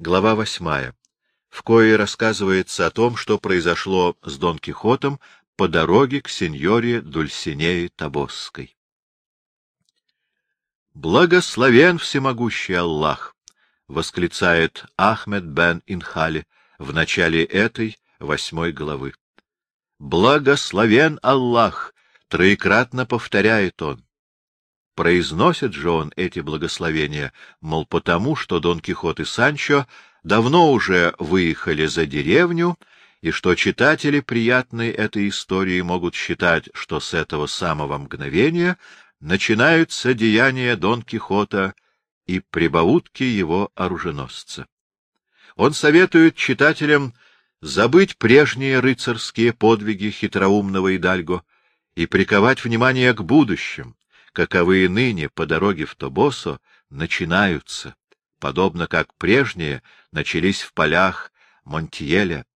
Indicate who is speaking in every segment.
Speaker 1: Глава восьмая, в коей рассказывается о том, что произошло с Дон Кихотом по дороге к сеньоре Дульсинеи Табосской. «Благословен всемогущий Аллах!» — восклицает Ахмед бен Инхали в начале этой восьмой главы. «Благословен Аллах!» — троекратно повторяет он. Произносит же он эти благословения, мол, потому, что Дон Кихот и Санчо давно уже выехали за деревню, и что читатели приятной этой истории могут считать, что с этого самого мгновения начинаются деяния Дон Кихота и прибаутки его оруженосца. Он советует читателям забыть прежние рыцарские подвиги хитроумного Идальго и приковать внимание к будущим, каковые ныне по дороге в Тобосо начинаются, подобно как прежние начались в полях Монтьеля.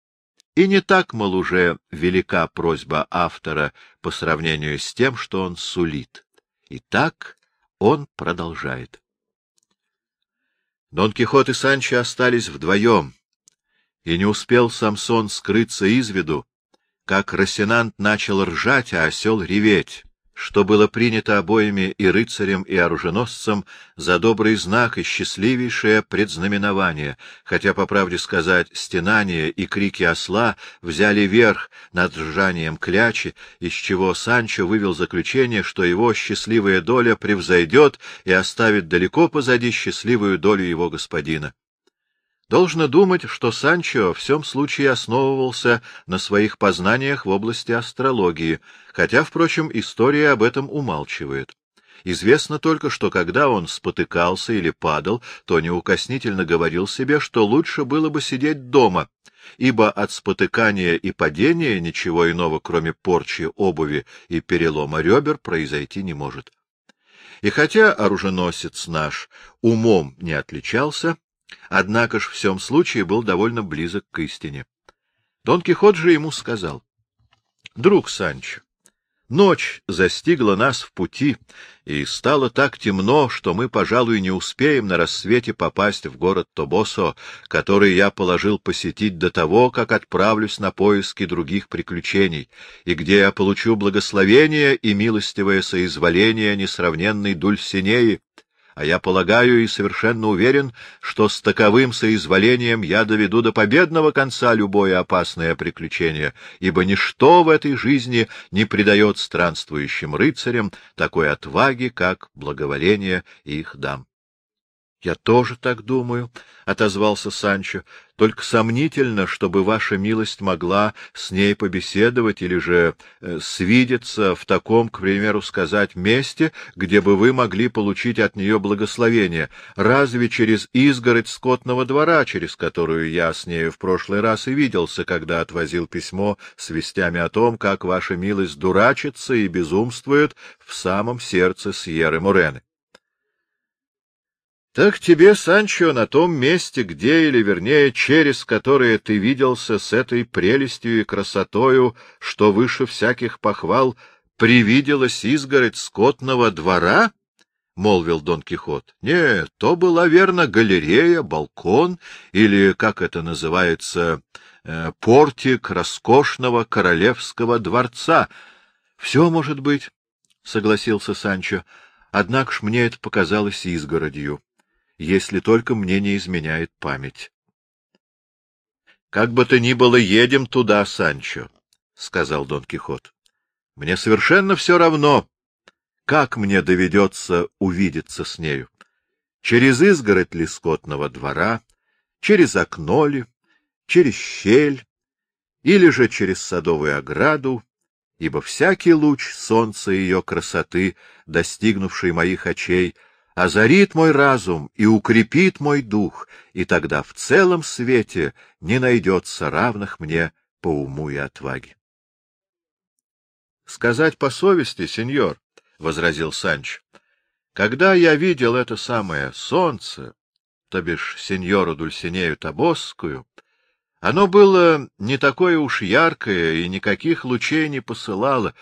Speaker 1: И не так, мол, уже велика просьба автора по сравнению с тем, что он сулит. И так он продолжает. Дон Кихот и Санчо остались вдвоем, и не успел Самсон скрыться из виду, как Росинант начал ржать, а осел реветь что было принято обоими и рыцарем, и оруженосцем за добрый знак и счастливейшее предзнаменование, хотя, по правде сказать, стенания и крики осла взяли верх над ржанием клячи, из чего Санчо вывел заключение, что его счастливая доля превзойдет и оставит далеко позади счастливую долю его господина. Должно думать, что Санчо в всем случае основывался на своих познаниях в области астрологии, хотя, впрочем, история об этом умалчивает. Известно только, что когда он спотыкался или падал, то неукоснительно говорил себе, что лучше было бы сидеть дома, ибо от спотыкания и падения ничего иного, кроме порчи обуви и перелома ребер, произойти не может. И хотя оруженосец наш умом не отличался, однако ж в всем случае был довольно близок к истине. Дон Кихот же ему сказал, — Друг Санчо, ночь застигла нас в пути, и стало так темно, что мы, пожалуй, не успеем на рассвете попасть в город Тобосо, который я положил посетить до того, как отправлюсь на поиски других приключений, и где я получу благословение и милостивое соизволение несравненной Дульсинеи, а я полагаю и совершенно уверен, что с таковым соизволением я доведу до победного конца любое опасное приключение, ибо ничто в этой жизни не придает странствующим рыцарям такой отваги, как благоволение их дам. — Я тоже так думаю, — отозвался Санчо, — только сомнительно, чтобы ваша милость могла с ней побеседовать или же э, свидеться в таком, к примеру сказать, месте, где бы вы могли получить от нее благословение, разве через изгородь скотного двора, через которую я с нею в прошлый раз и виделся, когда отвозил письмо с вестями о том, как ваша милость дурачится и безумствует в самом сердце Сьерры Мурены. Так тебе, Санчо, на том месте, где, или вернее, через которое ты виделся с этой прелестью и красотою, что выше всяких похвал, привиделась изгородь скотного двора? — молвил Дон Кихот. — Нет, то была, верно, галерея, балкон, или, как это называется, э, портик роскошного королевского дворца. — Все может быть, — согласился Санчо, — однако ж мне это показалось изгородью если только мне не изменяет память. — Как бы то ни было, едем туда, Санчо, — сказал Дон Кихот. — Мне совершенно все равно, как мне доведется увидеться с нею. Через изгородь ли скотного двора, через окно ли, через щель, или же через садовую ограду, ибо всякий луч солнца ее красоты, достигнувший моих очей, — озарит мой разум и укрепит мой дух, и тогда в целом свете не найдется равных мне по уму и отваге. — Сказать по совести, сеньор, — возразил Санч, — когда я видел это самое солнце, то бишь сеньору Дульсинею Табосскую, оно было не такое уж яркое и никаких лучей не посылало,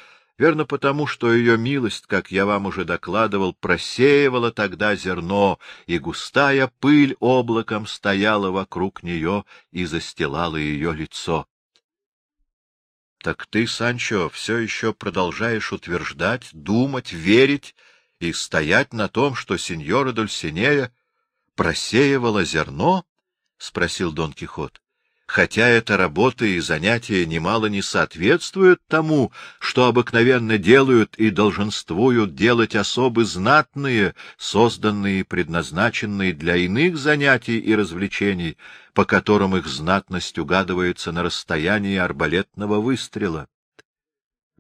Speaker 1: Верно потому, что ее милость, как я вам уже докладывал, просеивала тогда зерно, и густая пыль облаком стояла вокруг нее и застилала ее лицо. — Так ты, Санчо, все еще продолжаешь утверждать, думать, верить и стоять на том, что сеньора Дульсинея просеивала зерно? — спросил Дон Кихот хотя эта работа и занятия немало не соответствуют тому, что обыкновенно делают и долженствуют делать особы знатные, созданные и предназначенные для иных занятий и развлечений, по которым их знатность угадывается на расстоянии арбалетного выстрела.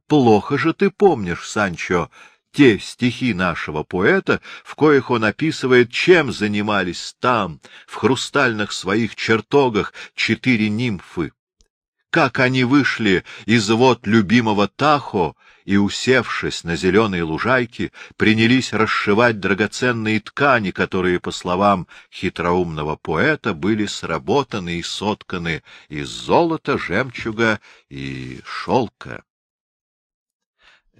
Speaker 1: Плохо же ты помнишь, Санчо, те стихи нашего поэта, в коих он описывает, чем занимались там, в хрустальных своих чертогах, четыре нимфы. Как они вышли из вод любимого Тахо и, усевшись на зеленой лужайке, принялись расшивать драгоценные ткани, которые, по словам хитроумного поэта, были сработаны и сотканы из золота, жемчуга и шелка.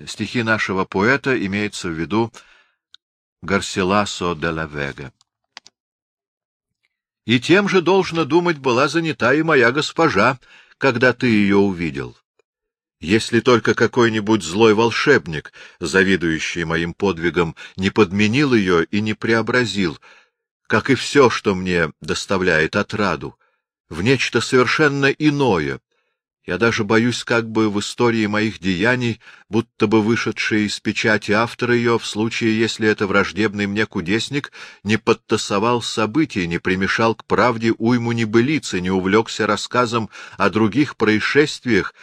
Speaker 1: Стихи нашего поэта имеется в виду Гарсиласо де ла Вега. И тем же, должно думать, была занята и моя госпожа, когда ты ее увидел. Если только какой-нибудь злой волшебник, завидующий моим подвигам, не подменил ее и не преобразил, как и все, что мне доставляет отраду, в нечто совершенно иное, я даже боюсь, как бы в истории моих деяний, будто бы вышедшие из печати автора ее, в случае, если это враждебный мне кудесник, не подтасовал события, не примешал к правде уйму небылицы, не увлекся рассказом о других происшествиях,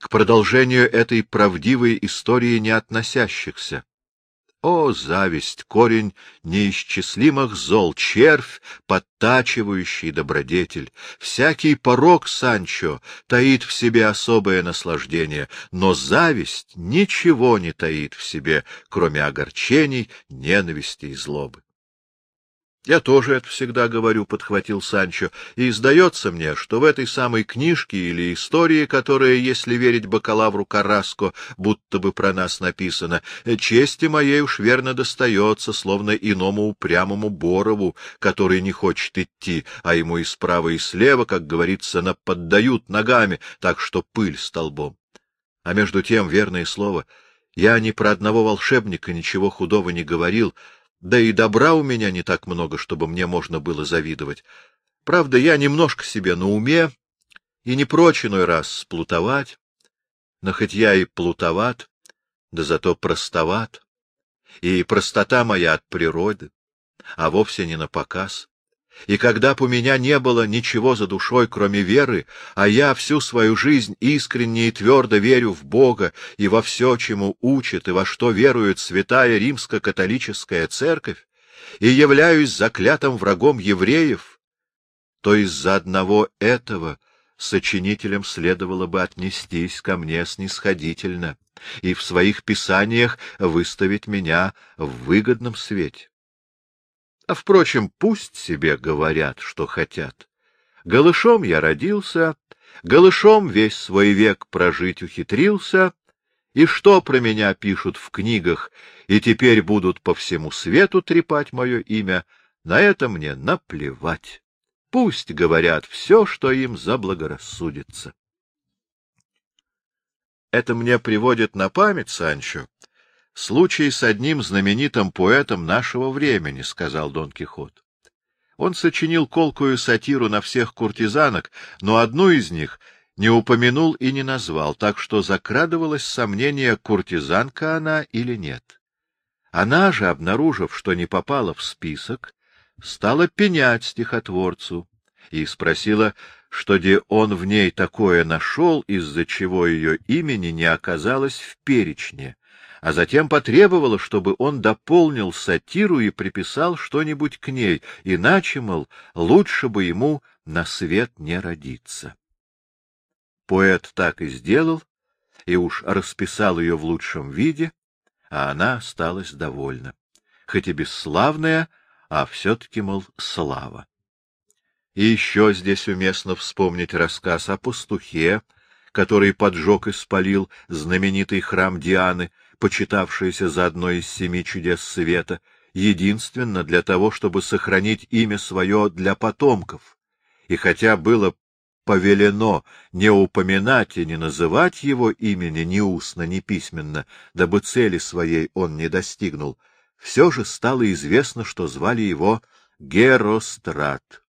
Speaker 1: к продолжению этой правдивой истории не относящихся. О, зависть, корень неисчислимых зол, червь, подтачивающий добродетель! Всякий порог, Санчо, таит в себе особое наслаждение, но зависть ничего не таит в себе, кроме огорчений, ненависти и злобы. Я тоже это всегда говорю, — подхватил Санчо, — и сдается мне, что в этой самой книжке или истории, которая, если верить бакалавру Караско, будто бы про нас написана, чести моей уж верно достается, словно иному упрямому Борову, который не хочет идти, а ему и справа, и слева, как говорится, наподдают ногами, так что пыль столбом. А между тем, верное слово, я ни про одного волшебника ничего худого не говорил, — да и добра у меня не так много, чтобы мне можно было завидовать. Правда, я немножко себе на уме и не прочь иной раз сплутовать. Но хоть я и плутоват, да зато простоват, и простота моя от природы, а вовсе не на показ. И когда б у меня не было ничего за душой, кроме веры, а я всю свою жизнь искренне и твердо верю в Бога и во все, чему учит и во что верует святая римско-католическая церковь, и являюсь заклятым врагом евреев, то из-за одного этого сочинителям следовало бы отнестись ко мне снисходительно и в своих писаниях выставить меня в выгодном свете. А, впрочем, пусть себе говорят, что хотят. Голышом я родился, голышом весь свой век прожить ухитрился, и что про меня пишут в книгах, и теперь будут по всему свету трепать мое имя, на это мне наплевать. Пусть говорят все, что им заблагорассудится. Это мне приводит на память, Санчо, Случай с одним знаменитым поэтом нашего времени, — сказал Дон Кихот. Он сочинил колкую сатиру на всех куртизанок, но одну из них не упомянул и не назвал, так что закрадывалось сомнение, куртизанка она или нет. Она же, обнаружив, что не попала в список, стала пенять стихотворцу и спросила, что где он в ней такое нашел, из-за чего ее имени не оказалось в перечне а затем потребовала, чтобы он дополнил сатиру и приписал что-нибудь к ней, иначе, мол, лучше бы ему на свет не родиться. Поэт так и сделал, и уж расписал ее в лучшем виде, а она осталась довольна. Хоть и бесславная, а все-таки, мол, слава. И еще здесь уместно вспомнить рассказ о пастухе, который поджег и спалил знаменитый храм Дианы, почитавшийся за одно из семи чудес света, единственно для того, чтобы сохранить имя свое для потомков. И хотя было повелено не упоминать и не называть его имени ни устно, ни письменно, дабы цели своей он не достигнул, все же стало известно, что звали его Герострат.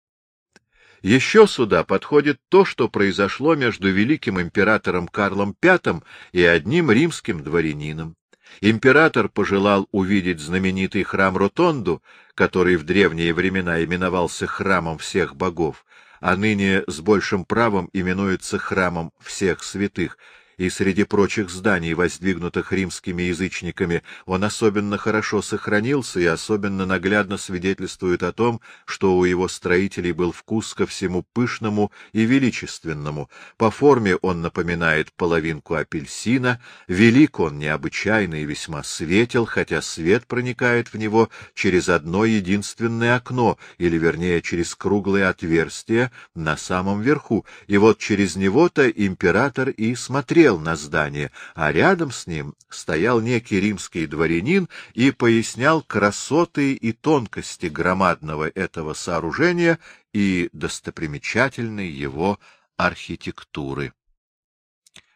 Speaker 1: Еще сюда подходит то, что произошло между великим императором Карлом V и одним римским дворянином. Император пожелал увидеть знаменитый храм Ротонду, который в древние времена именовался храмом всех богов, а ныне с большим правом именуется храмом всех святых, и среди прочих зданий, воздвигнутых римскими язычниками, он особенно хорошо сохранился и особенно наглядно свидетельствует о том, что у его строителей был вкус ко всему пышному и величественному. По форме он напоминает половинку апельсина, велик он необычайно и весьма светел, хотя свет проникает в него через одно единственное окно, или, вернее, через круглое отверстие на самом верху, и вот через него-то император и смотрел смотрел на здание, а рядом с ним стоял некий римский дворянин и пояснял красоты и тонкости громадного этого сооружения и достопримечательной его архитектуры.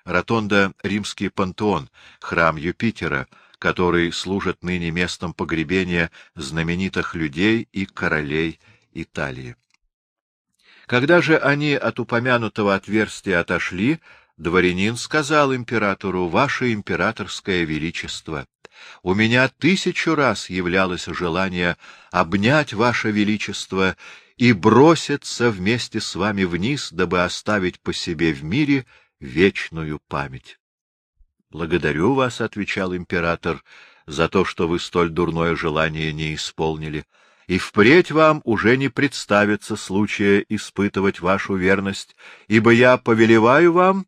Speaker 1: Ротонда — римский пантеон, храм Юпитера, который служит ныне местом погребения знаменитых людей и королей Италии. Когда же они от упомянутого отверстия отошли, Дворянин сказал императору, «Ваше императорское величество, у меня тысячу раз являлось желание обнять Ваше Величество и броситься вместе с вами вниз, дабы оставить по себе в мире вечную память». «Благодарю вас», — отвечал император, — «за то, что вы столь дурное желание не исполнили» и впредь вам уже не представится случая испытывать вашу верность, ибо я повелеваю вам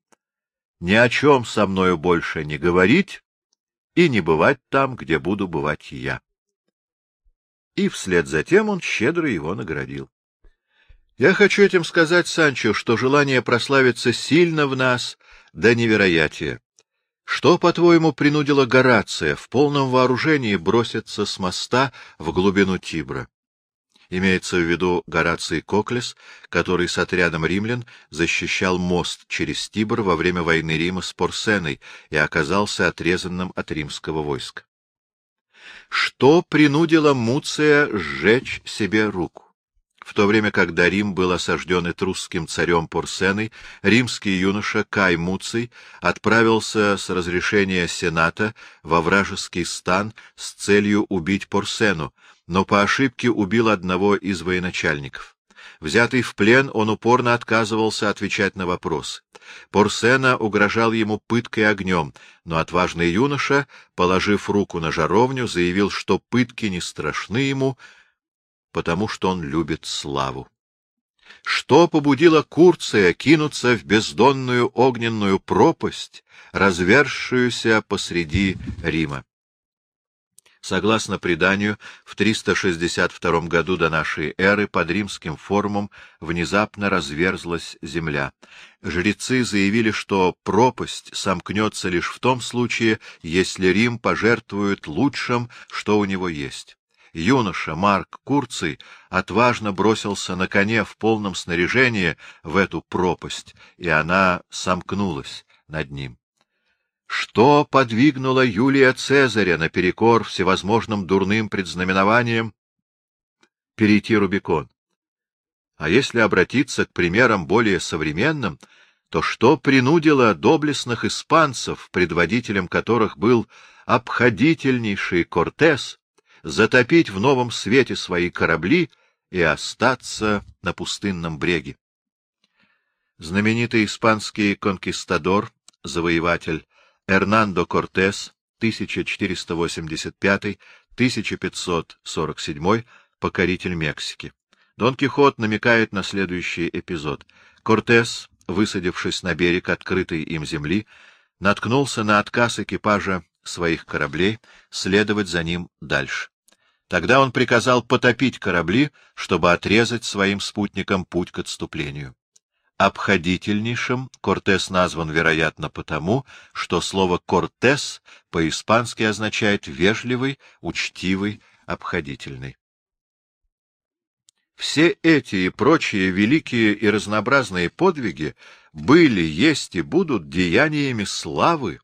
Speaker 1: ни о чем со мною больше не говорить и не бывать там, где буду бывать я. И вслед за тем он щедро его наградил. Я хочу этим сказать, Санчо, что желание прославиться сильно в нас до невероятия. Что, по-твоему, принудило Горация в полном вооружении броситься с моста в глубину Тибра? Имеется в виду Гораций Коклес, который с отрядом римлян защищал мост через Тибр во время войны Рима с Порсеной и оказался отрезанным от римского войска. Что принудило Муция сжечь себе руку? В то время, когда Рим был осажден этрусским царем Порсеной, римский юноша Кай Муций отправился с разрешения Сената во вражеский стан с целью убить Порсену, но по ошибке убил одного из военачальников. Взятый в плен, он упорно отказывался отвечать на вопросы. Порсена угрожал ему пыткой огнем, но отважный юноша, положив руку на жаровню, заявил, что пытки не страшны ему, потому что он любит славу. Что побудило Курция кинуться в бездонную огненную пропасть, развершуюся посреди Рима? Согласно преданию, в 362 году до нашей эры под римским форумом внезапно разверзлась земля. Жрецы заявили, что пропасть сомкнется лишь в том случае, если Рим пожертвует лучшим, что у него есть. Юноша Марк Курций отважно бросился на коне в полном снаряжении в эту пропасть, и она сомкнулась над ним. Что подвигнуло Юлия Цезаря наперекор всевозможным дурным предзнаменованиям перейти Рубикон? А если обратиться к примерам более современным, то что принудило доблестных испанцев, предводителем которых был обходительнейший Кортес, затопить в новом свете свои корабли и остаться на пустынном бреге? Знаменитый испанский конкистадор, завоеватель Эрнандо Кортес, 1485-1547, покоритель Мексики. Дон Кихот намекает на следующий эпизод. Кортес, высадившись на берег открытой им земли, наткнулся на отказ экипажа своих кораблей следовать за ним дальше. Тогда он приказал потопить корабли, чтобы отрезать своим спутникам путь к отступлению. Обходительнейшим Кортес назван, вероятно, потому, что слово «кортес» по-испански означает «вежливый», «учтивый», «обходительный». Все эти и прочие великие и разнообразные подвиги были, есть и будут деяниями славы,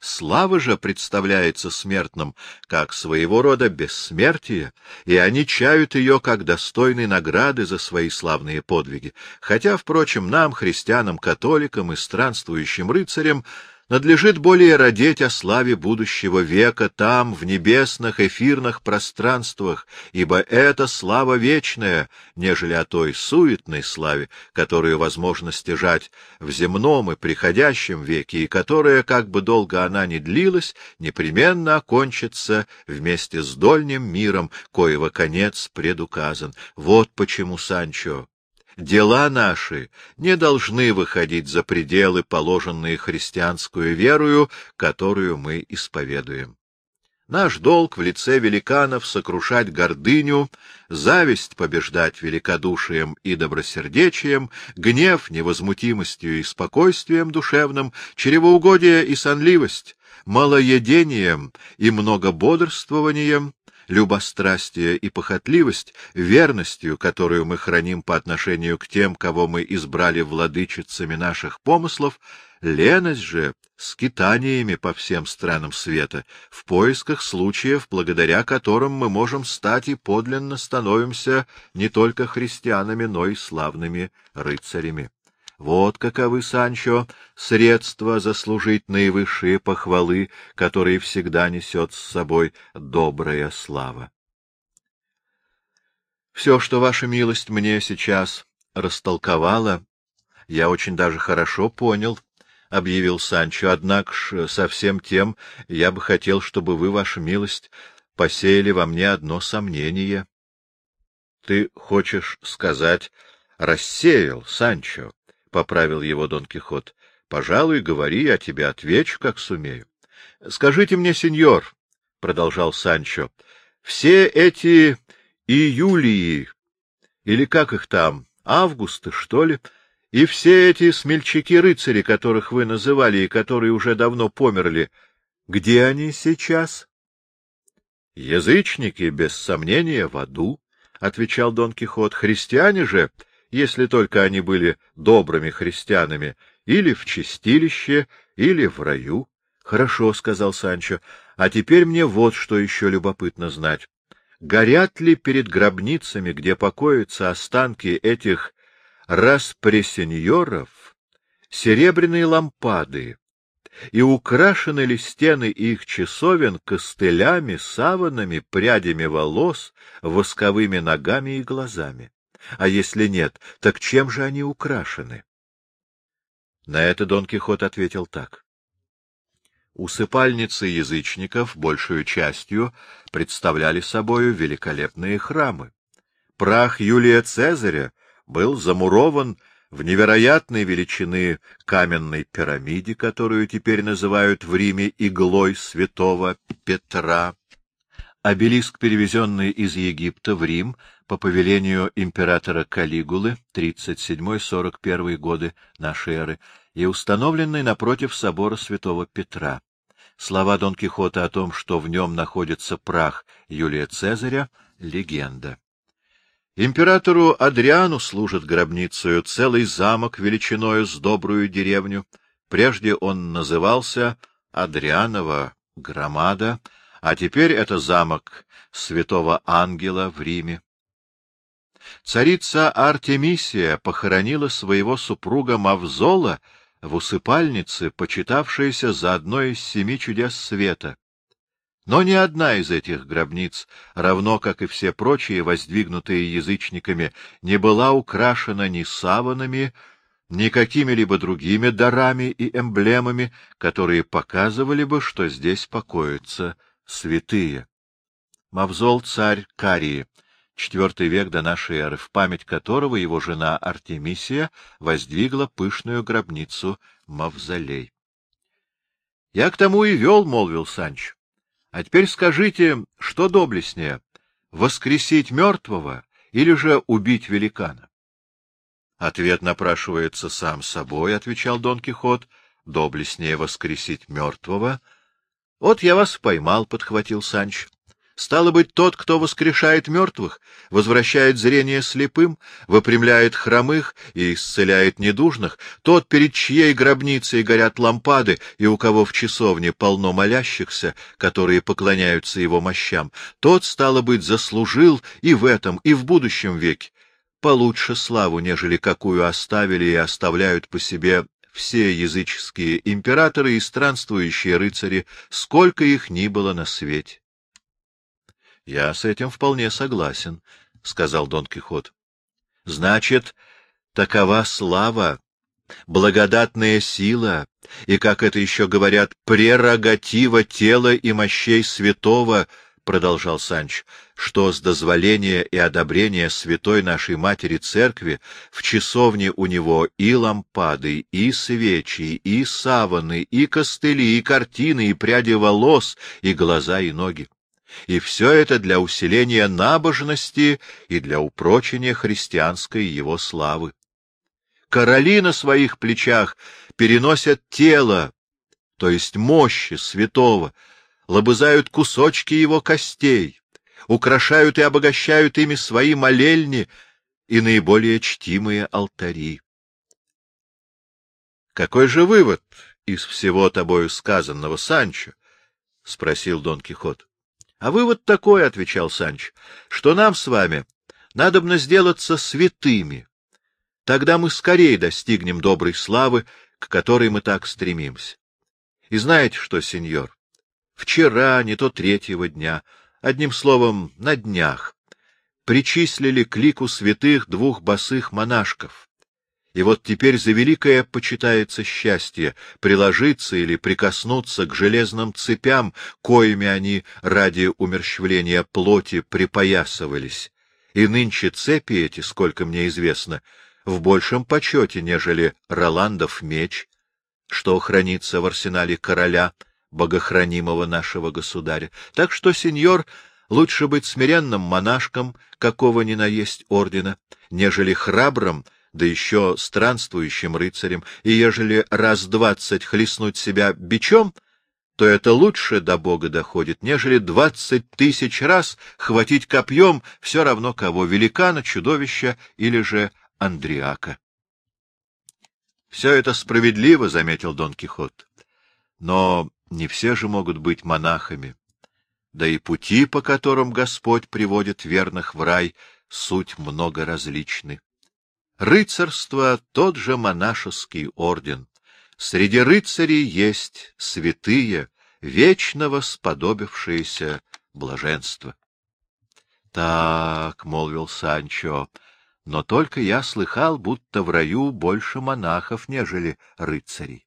Speaker 1: Слава же представляется смертным как своего рода бессмертие, и они чают ее как достойной награды за свои славные подвиги, хотя, впрочем, нам, христианам, католикам и странствующим рыцарям, надлежит более родить о славе будущего века там, в небесных эфирных пространствах, ибо это слава вечная, нежели о той суетной славе, которую возможно стяжать в земном и приходящем веке, и которая, как бы долго она ни длилась, непременно окончится вместе с дольним миром, коего конец предуказан. Вот почему, Санчо, дела наши не должны выходить за пределы, положенные христианскую верою, которую мы исповедуем. Наш долг в лице великанов — сокрушать гордыню, зависть побеждать великодушием и добросердечием, гнев невозмутимостью и спокойствием душевным, чревоугодие и сонливость, малоедением и многободрствованием, любострастие и похотливость, верностью, которую мы храним по отношению к тем, кого мы избрали владычицами наших помыслов, леность же скитаниями по всем странам света, в поисках случаев, благодаря которым мы можем стать и подлинно становимся не только христианами, но и славными рыцарями. Вот каковы, Санчо, средства заслужить наивысшие похвалы, которые всегда несет с собой добрая слава. Все, что ваша милость мне сейчас растолковала, я очень даже хорошо понял, — объявил Санчо, — однако ж со всем тем я бы хотел, чтобы вы, ваша милость, посеяли во мне одно сомнение. — Ты хочешь сказать, рассеял, Санчо? — поправил его Дон Кихот. — Пожалуй, говори, я тебе отвечу, как сумею. — Скажите мне, сеньор, — продолжал Санчо, — все эти июлии, или как их там, августы, что ли, и все эти смельчаки-рыцари, которых вы называли и которые уже давно померли, где они сейчас? — Язычники, без сомнения, в аду, — отвечал Дон Кихот. — Христиане же если только они были добрыми христианами, или в чистилище, или в раю. — Хорошо, — сказал Санчо, — а теперь мне вот что еще любопытно знать. Горят ли перед гробницами, где покоятся останки этих распресеньоров, серебряные лампады, и украшены ли стены их часовен костылями, саванами, прядями волос, восковыми ногами и глазами? А если нет, так чем же они украшены? На это Дон Кихот ответил так. Усыпальницы язычников большую частью представляли собою великолепные храмы. Прах Юлия Цезаря был замурован в невероятной величины каменной пирамиде, которую теперь называют в Риме иглой святого Петра. Обелиск, перевезенный из Египта в Рим, по повелению императора Калигулы 37-41 годы нашей эры и установленный напротив собора святого Петра. Слова Дон Кихота о том, что в нем находится прах Юлия Цезаря, — легенда. Императору Адриану служит гробницею целый замок величиною с добрую деревню. Прежде он назывался Адрианова громада, а теперь это замок святого ангела в Риме. Царица Артемисия похоронила своего супруга Мавзола в усыпальнице, почитавшейся за одно из семи чудес света. Но ни одна из этих гробниц, равно как и все прочие, воздвигнутые язычниками, не была украшена ни саванами, ни какими-либо другими дарами и эмблемами, которые показывали бы, что здесь покоятся святые. Мавзол царь Карии IV век до нашей эры, в память которого его жена Артемисия воздвигла пышную гробницу Мавзолей. — Я к тому и вел, — молвил Санч. — А теперь скажите, что доблестнее — воскресить мертвого или же убить великана? Ответ напрашивается сам собой, — отвечал Дон Кихот, — доблестнее воскресить мертвого. — Вот я вас поймал, — подхватил Санч. Стало быть, тот, кто воскрешает мертвых, возвращает зрение слепым, выпрямляет хромых и исцеляет недужных, тот, перед чьей гробницей горят лампады и у кого в часовне полно молящихся, которые поклоняются его мощам, тот, стало быть, заслужил и в этом, и в будущем веке получше славу, нежели какую оставили и оставляют по себе все языческие императоры и странствующие рыцари, сколько их ни было на свете. — Я с этим вполне согласен, — сказал Дон Кихот. — Значит, такова слава, благодатная сила и, как это еще говорят, прерогатива тела и мощей святого, — продолжал Санч, — что с дозволения и одобрения святой нашей матери церкви в часовне у него и лампады, и свечи, и саваны, и костыли, и картины, и пряди волос, и глаза, и ноги. И все это для усиления набожности и для упрочения христианской его славы. Короли на своих плечах переносят тело, то есть мощи святого, лобызают кусочки его костей, украшают и обогащают ими свои молельни и наиболее чтимые алтари. — Какой же вывод из всего тобою сказанного, Санчо? — спросил Дон Кихот. А вывод такой, — отвечал Санч, — что нам с вами надобно сделаться святыми. Тогда мы скорее достигнем доброй славы, к которой мы так стремимся. И знаете что, сеньор, вчера, не то третьего дня, одним словом, на днях, причислили к лику святых двух босых монашков, и вот теперь за великое почитается счастье приложиться или прикоснуться к железным цепям, коими они ради умерщвления плоти припоясывались. И нынче цепи эти, сколько мне известно, в большем почете, нежели Роландов меч, что хранится в арсенале короля, богохранимого нашего государя. Так что, сеньор, лучше быть смиренным монашком, какого ни на есть ордена, нежели храбрым, да еще странствующим рыцарем, и ежели раз двадцать хлестнуть себя бичом, то это лучше до Бога доходит, нежели двадцать тысяч раз хватить копьем все равно кого, великана, чудовища или же Андриака. — Все это справедливо, — заметил Дон Кихот. — Но не все же могут быть монахами. Да и пути, по которым Господь приводит верных в рай, суть много различны. Рыцарство — тот же монашеский орден. Среди рыцарей есть святые, вечного сподобившиеся блаженства. — Так, — молвил Санчо, — но только я слыхал, будто в раю больше монахов, нежели рыцарей.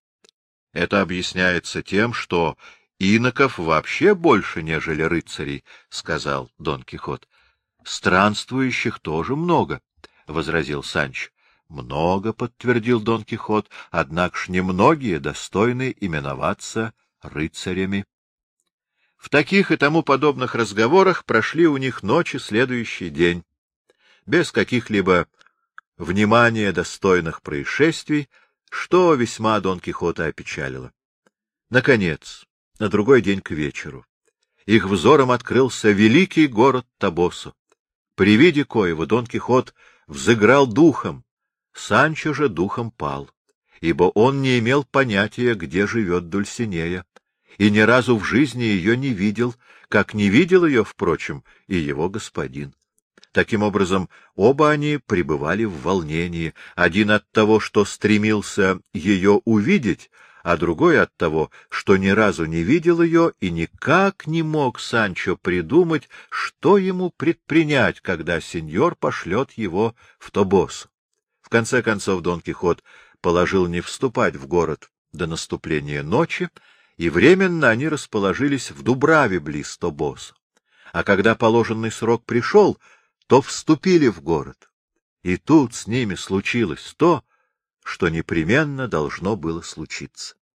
Speaker 1: Это объясняется тем, что иноков вообще больше, нежели рыцарей, — сказал Дон Кихот. — Странствующих тоже много. —— возразил Санч. — Много, — подтвердил Дон Кихот, — однако ж немногие достойны именоваться рыцарями. В таких и тому подобных разговорах прошли у них ночи следующий день, без каких-либо внимания достойных происшествий, что весьма Дон Кихота опечалило. Наконец, на другой день к вечеру, их взором открылся великий город Табосу. При виде коего Дон Кихот взыграл духом, Санчо же духом пал, ибо он не имел понятия, где живет Дульсинея, и ни разу в жизни ее не видел, как не видел ее, впрочем, и его господин. Таким образом, оба они пребывали в волнении, один от того, что стремился ее увидеть, а другой от того, что ни разу не видел ее и никак не мог Санчо придумать, что ему предпринять, когда сеньор пошлет его в Тобос. В конце концов Дон Кихот положил не вступать в город до наступления ночи, и временно они расположились в Дубраве близ Тобоса. А когда положенный срок пришел, то вступили в город. И тут с ними случилось то, что непременно должно было случиться.